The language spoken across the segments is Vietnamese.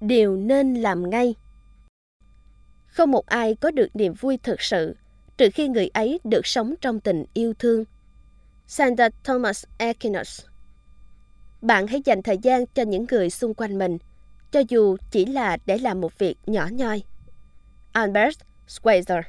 điều nên làm ngay. Không một ai có được niềm vui thực sự trừ khi người ấy được sống trong tình yêu thương. Santa Thomas Aquinas Bạn hãy dành thời gian cho những người xung quanh mình, cho dù chỉ là để làm một việc nhỏ nhoi. Albert Schweitzer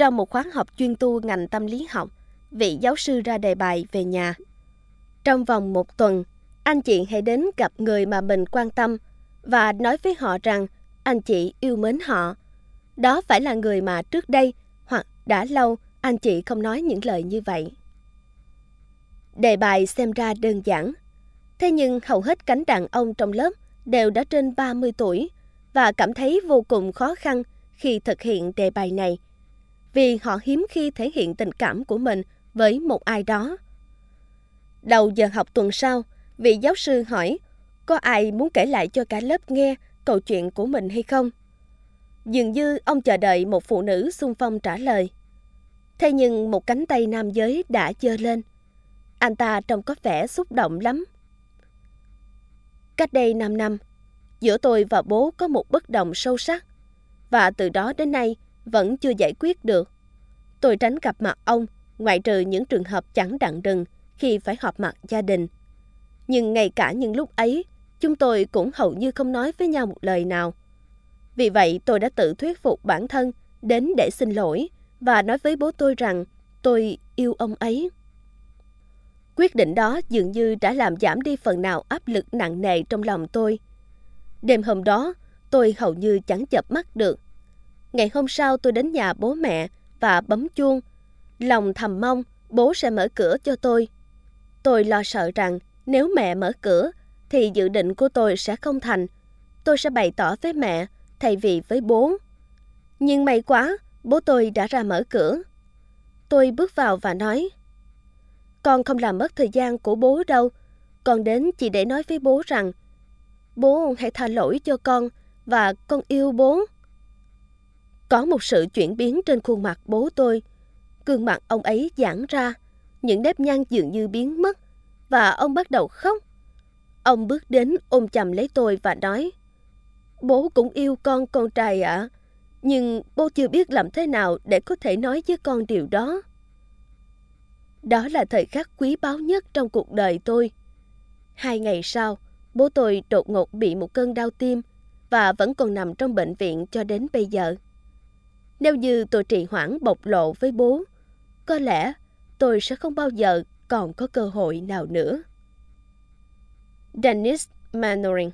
Trong một khóa học chuyên tu ngành tâm lý học, vị giáo sư ra đề bài về nhà. Trong vòng một tuần, anh chị hãy đến gặp người mà mình quan tâm và nói với họ rằng anh chị yêu mến họ. Đó phải là người mà trước đây hoặc đã lâu anh chị không nói những lời như vậy. Đề bài xem ra đơn giản. Thế nhưng hầu hết cánh đàn ông trong lớp đều đã trên 30 tuổi và cảm thấy vô cùng khó khăn khi thực hiện đề bài này – vì họ hiếm khi thể hiện tình cảm của mình với một ai đó. Đầu giờ học tuần sau, vị giáo sư hỏi có ai muốn kể lại cho cả lớp nghe câu chuyện của mình hay không? Dường như ông chờ đợi một phụ nữ xung phong trả lời. Thế nhưng một cánh tay nam giới đã giơ lên. Anh ta trông có vẻ xúc động lắm. Cách đây 5 năm, giữa tôi và bố có một bất đồng sâu sắc. Và từ đó đến nay, vẫn chưa giải quyết được. Tôi tránh gặp mặt ông, ngoại trừ những trường hợp chẳng đặng đừng khi phải họp mặt gia đình. Nhưng ngay cả những lúc ấy, chúng tôi cũng hầu như không nói với nhau một lời nào. Vì vậy tôi đã tự thuyết phục bản thân đến để xin lỗi và nói với bố tôi rằng tôi yêu ông ấy. Quyết định đó dường như đã làm giảm đi phần nào áp lực nặng nề trong lòng tôi. Đêm hôm đó, tôi hầu như chẳng chập mắt được Ngày hôm sau tôi đến nhà bố mẹ và bấm chuông. Lòng thầm mong bố sẽ mở cửa cho tôi. Tôi lo sợ rằng nếu mẹ mở cửa thì dự định của tôi sẽ không thành. Tôi sẽ bày tỏ với mẹ thay vì với bố. Nhưng may quá, bố tôi đã ra mở cửa. Tôi bước vào và nói Con không làm mất thời gian của bố đâu. Con đến chỉ để nói với bố rằng Bố hãy tha lỗi cho con và con yêu bố. Có một sự chuyển biến trên khuôn mặt bố tôi. Gương mặt ông ấy giãn ra, những nếp nhăn dường như biến mất và ông bắt đầu khóc. Ông bước đến ôm chầm lấy tôi và nói Bố cũng yêu con con trai ạ, à, nhưng bố chưa biết làm thế nào để có thể nói với con điều đó. Đó là thời khắc quý báu nhất trong cuộc đời tôi. Hai ngày sau, bố tôi đột ngột bị một cơn đau tim và vẫn còn nằm trong bệnh viện cho đến bây giờ. Nếu như tôi trì hoãn bộc lộ với bố, có lẽ tôi sẽ không bao giờ còn có cơ hội nào nữa. Dennis Manoring